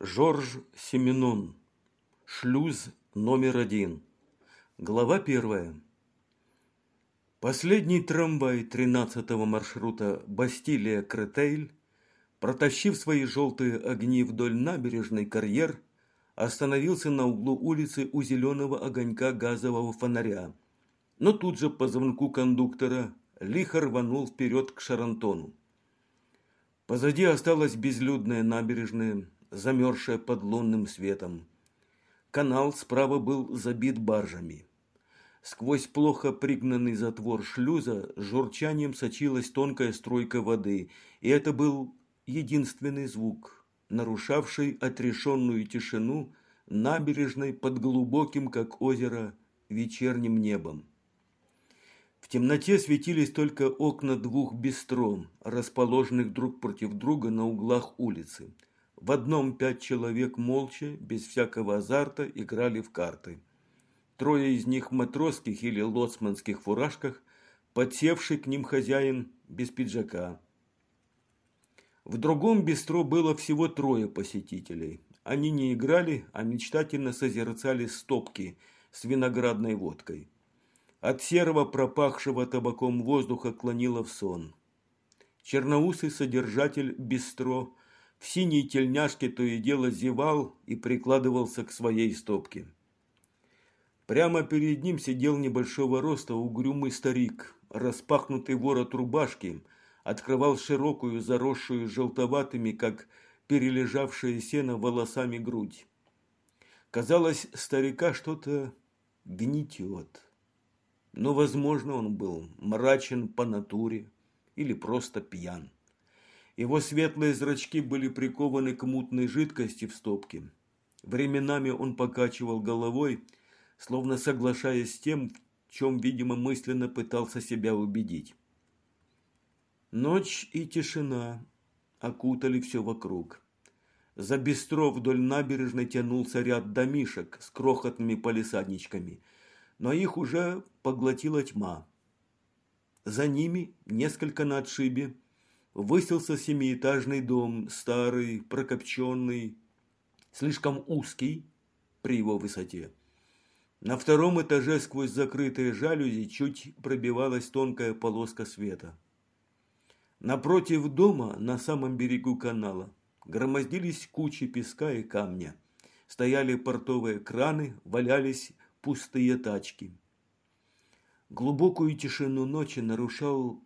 Жорж Семенон. Шлюз номер один. Глава первая. Последний трамвай 13-го маршрута Бастилия-Кретейль, протащив свои желтые огни вдоль набережной карьер, остановился на углу улицы у зеленого огонька газового фонаря. Но тут же по звонку кондуктора лихо рванул вперед к Шарантону. Позади осталась безлюдная набережная, замерзшая под лунным светом. Канал справа был забит баржами. Сквозь плохо пригнанный затвор шлюза журчанием сочилась тонкая струйка воды, и это был единственный звук, нарушавший отрешенную тишину набережной под глубоким, как озеро, вечерним небом. В темноте светились только окна двух бистро, расположенных друг против друга на углах улицы – в одном пять человек молча, без всякого азарта, играли в карты. Трое из них в матросских или лоцманских фуражках, подсевший к ним хозяин без пиджака. В другом бистро было всего трое посетителей. Они не играли, а мечтательно созерцали стопки с виноградной водкой. От серого пропахшего табаком воздуха клонило в сон. Черноусый содержатель бистро в синей тельняшке то и дело зевал и прикладывался к своей стопке. Прямо перед ним сидел небольшого роста угрюмый старик. Распахнутый ворот рубашки открывал широкую, заросшую желтоватыми, как перележавшее сено, волосами грудь. Казалось, старика что-то гнетет. Но, возможно, он был мрачен по натуре или просто пьян. Его светлые зрачки были прикованы к мутной жидкости в стопке. Временами он покачивал головой, словно соглашаясь с тем, в чем, видимо, мысленно пытался себя убедить. Ночь и тишина окутали все вокруг. За бистро вдоль набережной тянулся ряд домишек с крохотными полисадничками, но их уже поглотила тьма. За ними, несколько на отшибе, высился семиэтажный дом, старый, прокопченный, слишком узкий при его высоте. На втором этаже сквозь закрытые жалюзи чуть пробивалась тонкая полоска света. Напротив дома, на самом берегу канала, громоздились кучи песка и камня. Стояли портовые краны, валялись пустые тачки. Глубокую тишину ночи нарушал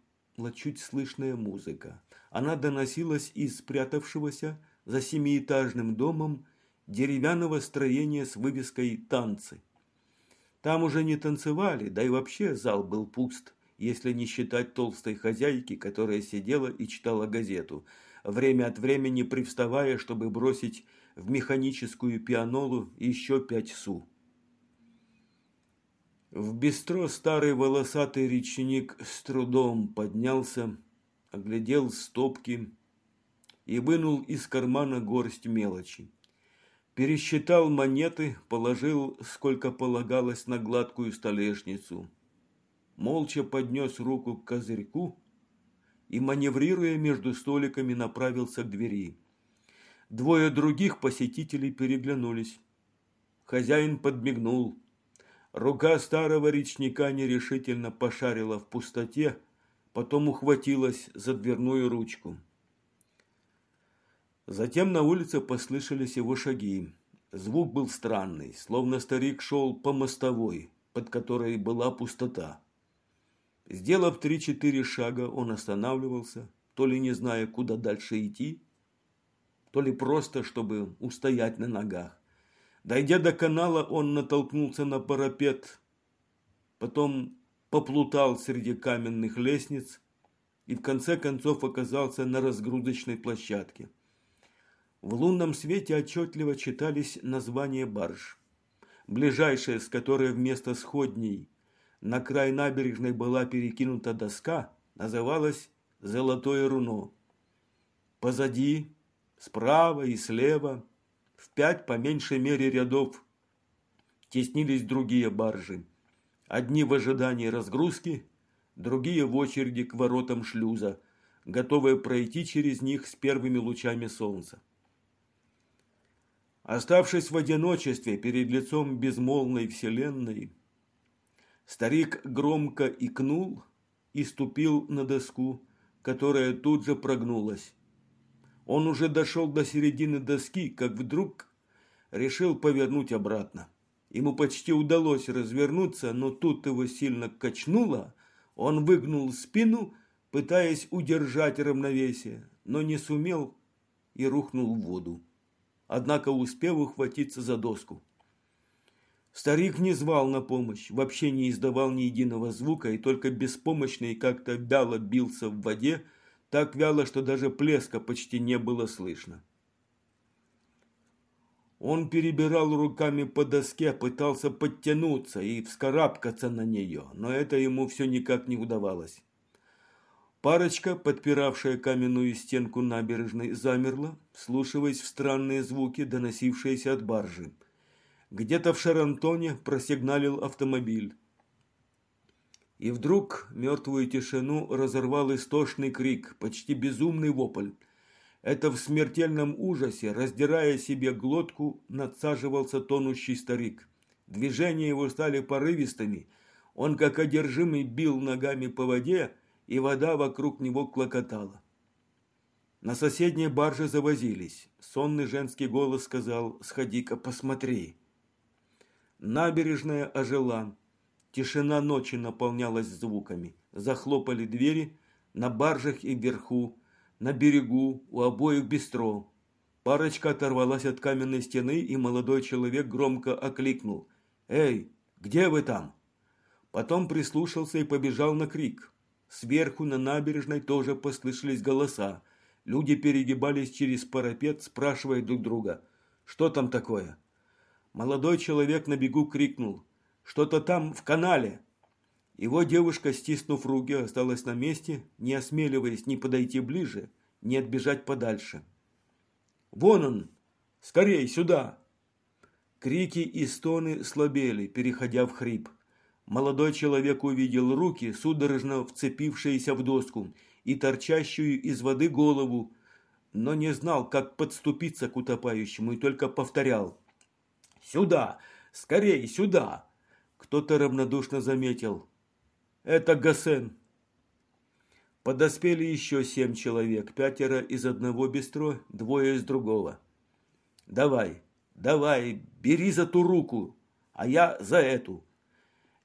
чуть слышная музыка. Она доносилась из спрятавшегося за семиэтажным домом деревянного строения с вывеской «Танцы». Там уже не танцевали, да и вообще зал был пуст, если не считать толстой хозяйки, которая сидела и читала газету, время от времени привставая, чтобы бросить в механическую пианолу еще пять су. В бистро старый волосатый речник с трудом поднялся, оглядел стопки и вынул из кармана горсть мелочи. Пересчитал монеты, положил, сколько полагалось, на гладкую столешницу. Молча поднес руку к козырьку и, маневрируя между столиками, направился к двери. Двое других посетителей переглянулись. Хозяин подмигнул. Рука старого речника нерешительно пошарила в пустоте, потом ухватилась за дверную ручку. Затем на улице послышались его шаги. Звук был странный, словно старик шел по мостовой, под которой была пустота. Сделав три-четыре шага, он останавливался, то ли не зная, куда дальше идти, то ли просто, чтобы устоять на ногах. Дойдя до канала, он натолкнулся на парапет, потом поплутал среди каменных лестниц и в конце концов оказался на разгрузочной площадке. В лунном свете отчетливо читались названия барж. Ближайшая, с которой вместо сходней на край набережной была перекинута доска, называлась «Золотое руно». Позади, справа и слева в пять по меньшей мере рядов теснились другие баржи. Одни в ожидании разгрузки, другие в очереди к воротам шлюза, готовые пройти через них с первыми лучами солнца. Оставшись в одиночестве перед лицом безмолвной вселенной, старик громко икнул и ступил на доску, которая тут же прогнулась. Он уже дошел до середины доски, как вдруг решил повернуть обратно. Ему почти удалось развернуться, но тут его сильно качнуло. Он выгнул спину, пытаясь удержать равновесие, но не сумел и рухнул в воду. Однако успел ухватиться за доску. Старик не звал на помощь, вообще не издавал ни единого звука и только беспомощно и как-то вяло бился в воде, так вяло, что даже плеска почти не было слышно. Он перебирал руками по доске, пытался подтянуться и вскарабкаться на нее, но это ему все никак не удавалось. Парочка, подпиравшая каменную стенку набережной, замерла, слушаясь в странные звуки, доносившиеся от баржи. Где-то в Шарантоне просигналил автомобиль. И вдруг мертвую тишину разорвал истошный крик, почти безумный вопль. Это в смертельном ужасе, раздирая себе глотку, надсаживался тонущий старик. Движения его стали порывистыми. Он, как одержимый, бил ногами по воде, и вода вокруг него клокотала. На соседней барже завозились. Сонный женский голос сказал «Сходи-ка, посмотри». Набережная ожила. Тишина ночи наполнялась звуками. Захлопали двери на баржах и вверху, на берегу, у обоих бистро. Парочка оторвалась от каменной стены, и молодой человек громко окликнул. «Эй, где вы там?» Потом прислушался и побежал на крик. Сверху на набережной тоже послышались голоса. Люди перегибались через парапет, спрашивая друг друга, «Что там такое?» Молодой человек на бегу крикнул, «Что-то там в канале!» Его девушка, стиснув руки, осталась на месте, не осмеливаясь ни подойти ближе, ни отбежать подальше. «Вон он! Скорей, сюда!» Крики и стоны слабели, переходя в хрип. Молодой человек увидел руки, судорожно вцепившиеся в доску, и торчащую из воды голову, но не знал, как подступиться к утопающему, и только повторял. «Сюда! Скорей, сюда!» Кто-то равнодушно заметил. Это Гасен. Подоспели еще семь человек, пятеро из одного бистро, двое из другого. Давай, давай, бери за ту руку, а я за эту.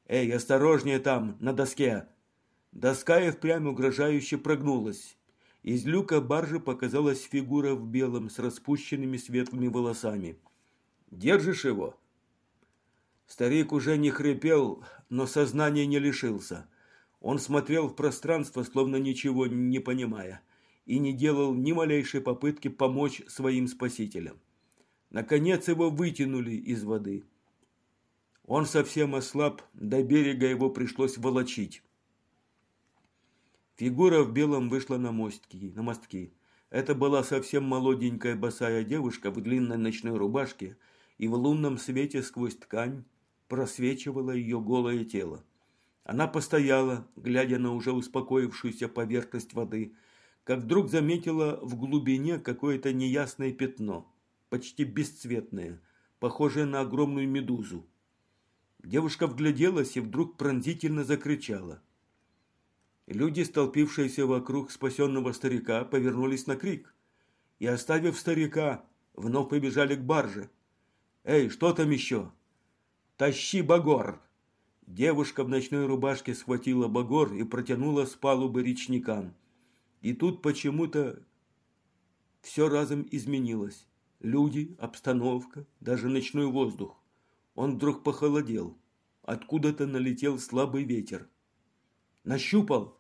Эй, осторожнее там, на доске. Доска и впрямь угрожающе прогнулась. Из люка баржи показалась фигура в белом с распущенными светлыми волосами. «Держишь его?» Старик уже не хрипел, но сознания не лишился. Он смотрел в пространство, словно ничего не понимая, и не делал ни малейшей попытки помочь своим спасителям. Наконец его вытянули из воды. Он совсем ослаб, до берега его пришлось волочить. Фигура в белом вышла на мостки, на мостки. Это была совсем молоденькая босая девушка в длинной ночной рубашке, и в лунном свете сквозь ткань просвечивало ее голое тело. Она постояла, глядя на уже успокоившуюся поверхность воды, как вдруг заметила в глубине какое-то неясное пятно, почти бесцветное, похожее на огромную медузу. Девушка вгляделась и вдруг пронзительно закричала. Люди, столпившиеся вокруг спасенного старика, повернулись на крик и, оставив старика, вновь побежали к барже. «Эй, что там еще?» «Тащи багор!» Девушка в ночной рубашке схватила багор и протянула с палубы речникам. И тут почему-то все разом изменилось. Люди, обстановка, даже ночной воздух. Он вдруг похолодел. Откуда-то налетел слабый ветер. Нащупал.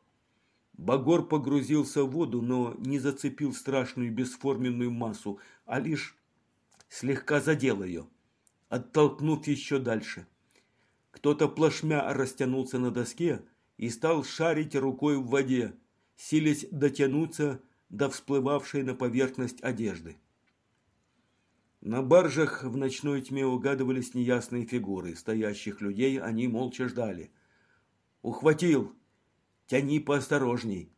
Багор погрузился в воду, но не зацепил страшную бесформенную массу, а лишь слегка задел ее оттолкнув еще дальше. Кто-то плашмя растянулся на доске и стал шарить рукой в воде, силясь дотянуться до всплывавшей на поверхность одежды. На баржах в ночной тьме угадывались неясные фигуры. Стоящих людей они молча ждали. «Ухватил! Тяни поосторожней!»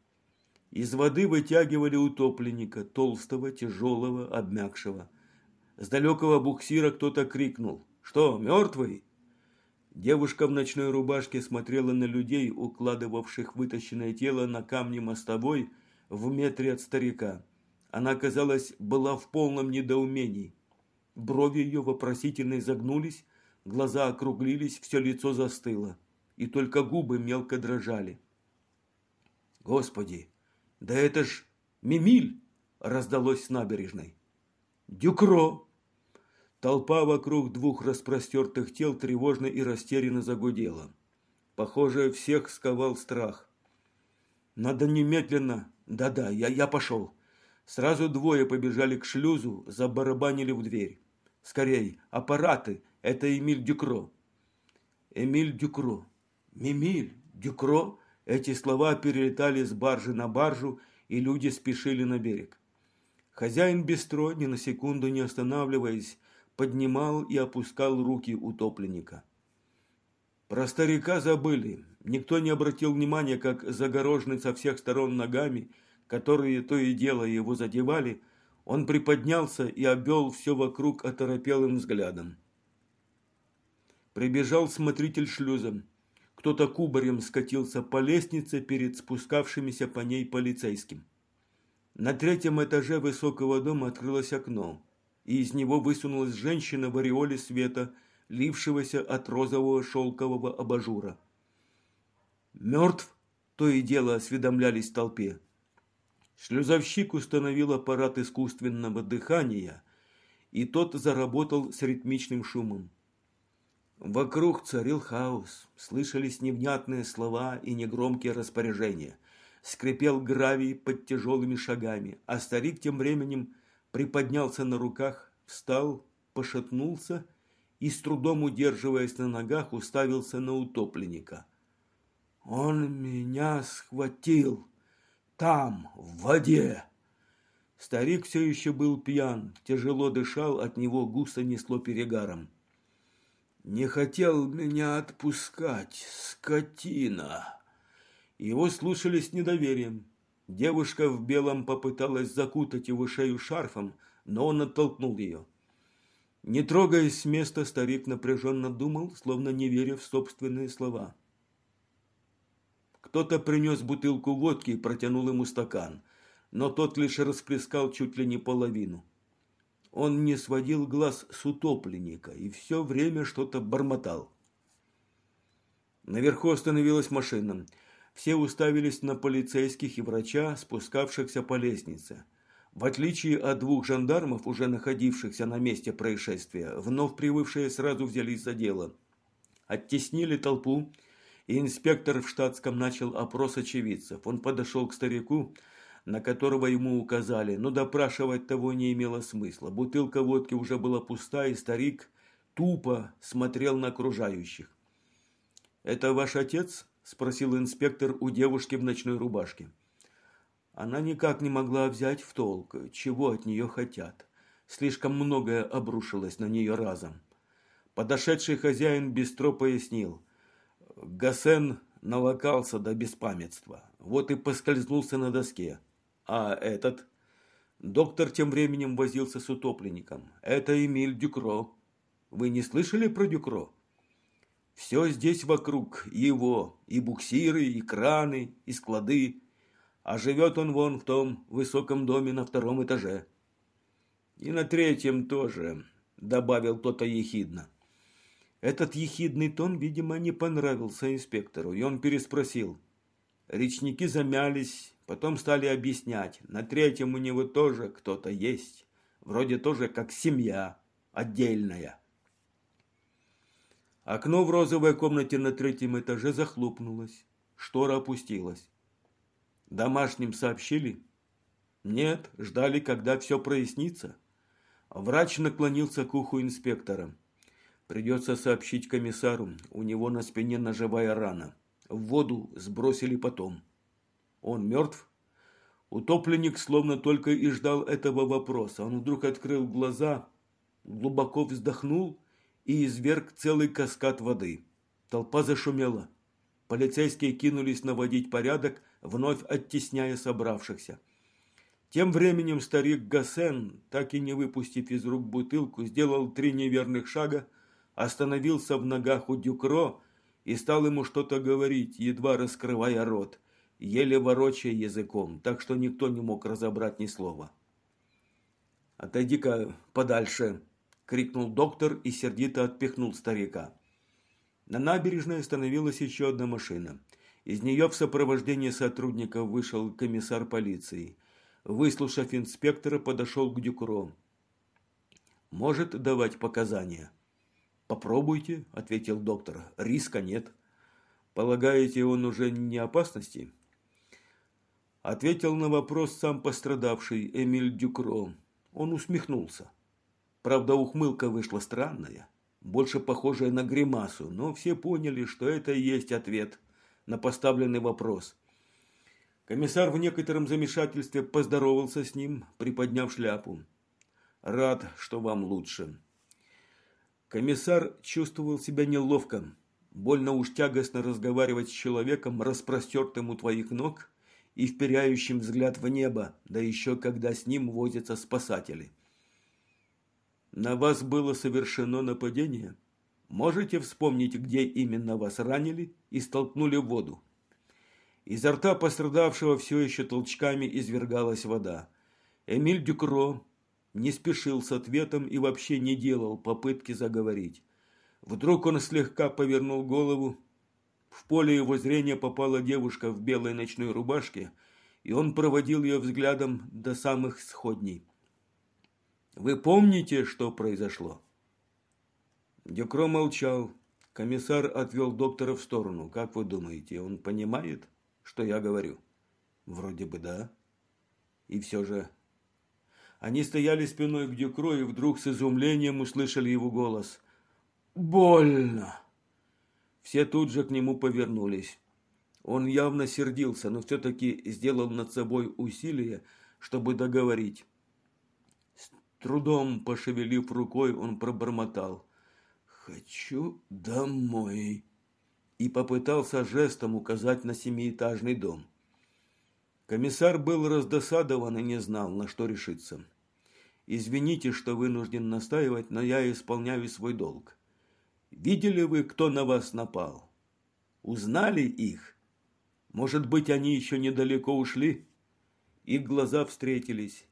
Из воды вытягивали утопленника, толстого, тяжелого, обмякшего. С далекого буксира кто-то крикнул. «Что, мертвый?» Девушка в ночной рубашке смотрела на людей, укладывавших вытащенное тело на камни мостовой в метре от старика. Она, казалось, была в полном недоумении. Брови ее вопросительно изогнулись, глаза округлились, все лицо застыло, и только губы мелко дрожали. «Господи, да это ж Мимиль!» – раздалось с набережной. «Дюкро!» Толпа вокруг двух распростертых тел тревожно и растерянно загудела. Похоже, всех сковал страх. «Надо немедленно...» «Да-да, я, я пошел». Сразу двое побежали к шлюзу, забарабанили в дверь. «Скорей, аппараты! Это Эмиль Дюкро!» «Эмиль Дюкро! Мимиль Дюкро!» Эти слова перелетали с баржи на баржу, и люди спешили на берег. Хозяин бистро, ни на секунду не останавливаясь, поднимал и опускал руки утопленника. Про старика забыли. Никто не обратил внимания, как загороженный со всех сторон ногами, которые то и дело его задевали, он приподнялся и обвел все вокруг оторопелым взглядом. Прибежал смотритель шлюзом. Кто-то кубарем скатился по лестнице перед спускавшимися по ней полицейским. На третьем этаже высокого дома открылось окно и из него высунулась женщина в ореоле света, лившегося от розового шелкового абажура. «Мертв?» – то и дело осведомлялись в толпе. Шлюзовщик установил аппарат искусственного дыхания, и тот заработал с ритмичным шумом. Вокруг царил хаос, слышались невнятные слова и негромкие распоряжения. Скрипел гравий под тяжелыми шагами, а старик тем временем приподнялся на руках, встал, пошатнулся и, с трудом удерживаясь на ногах, уставился на утопленника. «Он меня схватил! Там, в воде!» Старик все еще был пьян, тяжело дышал, от него густо несло перегаром. «Не хотел меня отпускать, скотина!» Его слушали с недоверием. Девушка в белом попыталась закутать его шею шарфом, но он оттолкнул ее. Не трогаясь с места, старик напряженно думал, словно не веря в собственные слова. Кто-то принес бутылку водки и протянул ему стакан, но тот лишь расплескал чуть ли не половину. Он не сводил глаз с утопленника и все время что-то бормотал. Наверху остановилась машина. Все уставились на полицейских и врача, спускавшихся по лестнице. В отличие от двух жандармов, уже находившихся на месте происшествия, вновь прибывшие сразу взялись за дело. Оттеснили толпу, и инспектор в штатском начал опрос очевидцев. Он подошел к старику, на которого ему указали, но допрашивать того не имело смысла. Бутылка водки уже была пуста, и старик тупо смотрел на окружающих. «Это ваш отец?» Спросил инспектор у девушки в ночной рубашке. Она никак не могла взять в толк, чего от нее хотят. Слишком многое обрушилось на нее разом. Подошедший хозяин бестро пояснил. Гасен налокался до беспамятства. Вот и поскользнулся на доске. А этот? Доктор тем временем возился с утопленником. Это Эмиль Дюкро. Вы не слышали про Дюкро? Все здесь вокруг его, и буксиры, и краны, и склады. А живет он вон в том высоком доме на втором этаже. И на третьем тоже, добавил кто-то ехидно. Этот ехидный тон, видимо, не понравился инспектору, и он переспросил. Речники замялись, потом стали объяснять. На третьем у него тоже кто-то есть. Вроде тоже как семья, отдельная. Окно в розовой комнате на третьем этаже захлопнулось. Штора опустилась. Домашним сообщили? Нет, ждали, когда все прояснится. Врач наклонился к уху инспектора. Придется сообщить комиссару, у него на спине ножевая рана. В воду сбросили потом. Он мертв? Утопленник словно только и ждал этого вопроса. Он вдруг открыл глаза, глубоко вздохнул и изверг целый каскад воды. Толпа зашумела. Полицейские кинулись наводить порядок, вновь оттесняя собравшихся. Тем временем старик Гасен, так и не выпустив из рук бутылку, сделал три неверных шага, остановился в ногах у Дюкро и стал ему что-то говорить, едва раскрывая рот, еле ворочая языком, так что никто не мог разобрать ни слова. «Отойди-ка подальше!» – крикнул доктор и сердито отпихнул старика. На набережной остановилась еще одна машина. Из нее в сопровождении сотрудников вышел комиссар полиции – выслушав инспектора, подошел к Дюкро. «Может давать показания?» «Попробуйте», – ответил доктор. «Риска нет». «Полагаете, он уже не опасности?» Ответил на вопрос сам пострадавший Эмиль Дюкро. Он усмехнулся. Правда, ухмылка вышла странная, больше похожая на гримасу, но все поняли, что это и есть ответ на поставленный вопрос – Комиссар в некотором замешательстве поздоровался с ним, приподняв шляпу. «Рад, что вам лучше». Комиссар чувствовал себя неловко. Больно уж тягостно разговаривать с человеком, распростертым у твоих ног и вперяющим взгляд в небо, да еще когда с ним возятся спасатели. На вас было совершено нападение? Можете вспомнить, где именно вас ранили и столкнули в воду? Изо рта пострадавшего все еще толчками извергалась вода. Эмиль Дюкро не спешил с ответом и вообще не делал попытки заговорить. Вдруг он слегка повернул голову. В поле его зрения попала девушка в белой ночной рубашке, и он проводил ее взглядом до самых сходней. «Вы помните, что произошло?» Дюкро молчал. Комиссар отвел доктора в сторону. «Как вы думаете, он понимает?» что я говорю? Вроде бы да. И все же... Они стояли спиной к Дюкро и вдруг с изумлением услышали его голос. «Больно!» Все тут же к нему повернулись. Он явно сердился, но все-таки сделал над собой усилие, чтобы договорить. Трудом пошевелив рукой, он пробормотал. «Хочу домой» и попытался жестом указать на семиэтажный дом. Комиссар был раздосадован и не знал, на что решиться. «Извините, что вынужден настаивать, но я исполняю свой долг. Видели вы, кто на вас напал? Узнали их? Может быть, они еще недалеко ушли?» Их глаза встретились.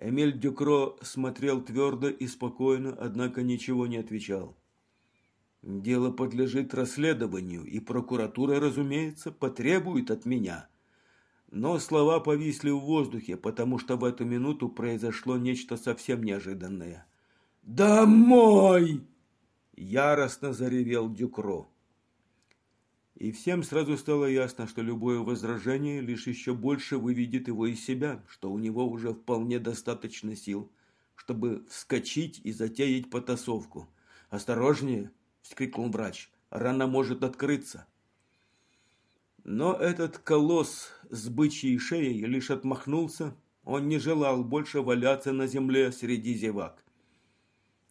Эмиль Дюкро смотрел твердо и спокойно, однако ничего не отвечал. Дело подлежит расследованию, и прокуратура, разумеется, потребует от меня. Но слова повисли в воздухе, потому что в эту минуту произошло нечто совсем неожиданное. «Домой!» – яростно заревел Дюкро. И всем сразу стало ясно, что любое возражение лишь еще больше выведет его из себя, что у него уже вполне достаточно сил, чтобы вскочить и затеять потасовку. «Осторожнее!» – вскрикнул врач. «Рана может открыться». Но этот колосс с бычьей шеей лишь отмахнулся. Он не желал больше валяться на земле среди зевак.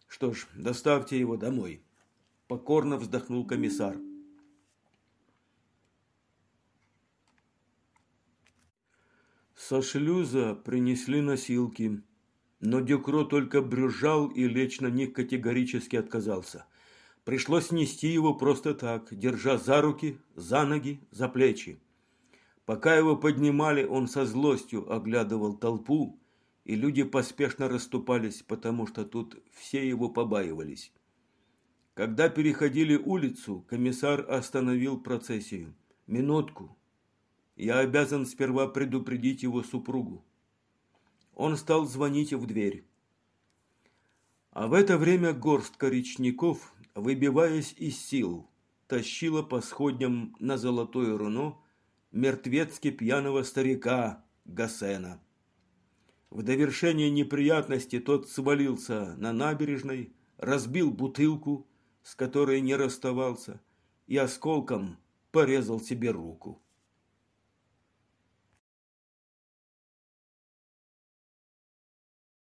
«Что ж, доставьте его домой», – покорно вздохнул комиссар. Со шлюза принесли носилки, но Дюкро только брюзжал и лечь на них категорически отказался – Пришлось нести его просто так, держа за руки, за ноги, за плечи. Пока его поднимали, он со злостью оглядывал толпу, и люди поспешно расступались, потому что тут все его побаивались. Когда переходили улицу, комиссар остановил процессию. «Минутку. Я обязан сперва предупредить его супругу». Он стал звонить в дверь. А в это время горстка речников выбиваясь из сил, тащила по сходням на золотое руно мертвецки пьяного старика Гасена. В довершение неприятности тот свалился на набережной, разбил бутылку, с которой не расставался, и осколком порезал себе руку.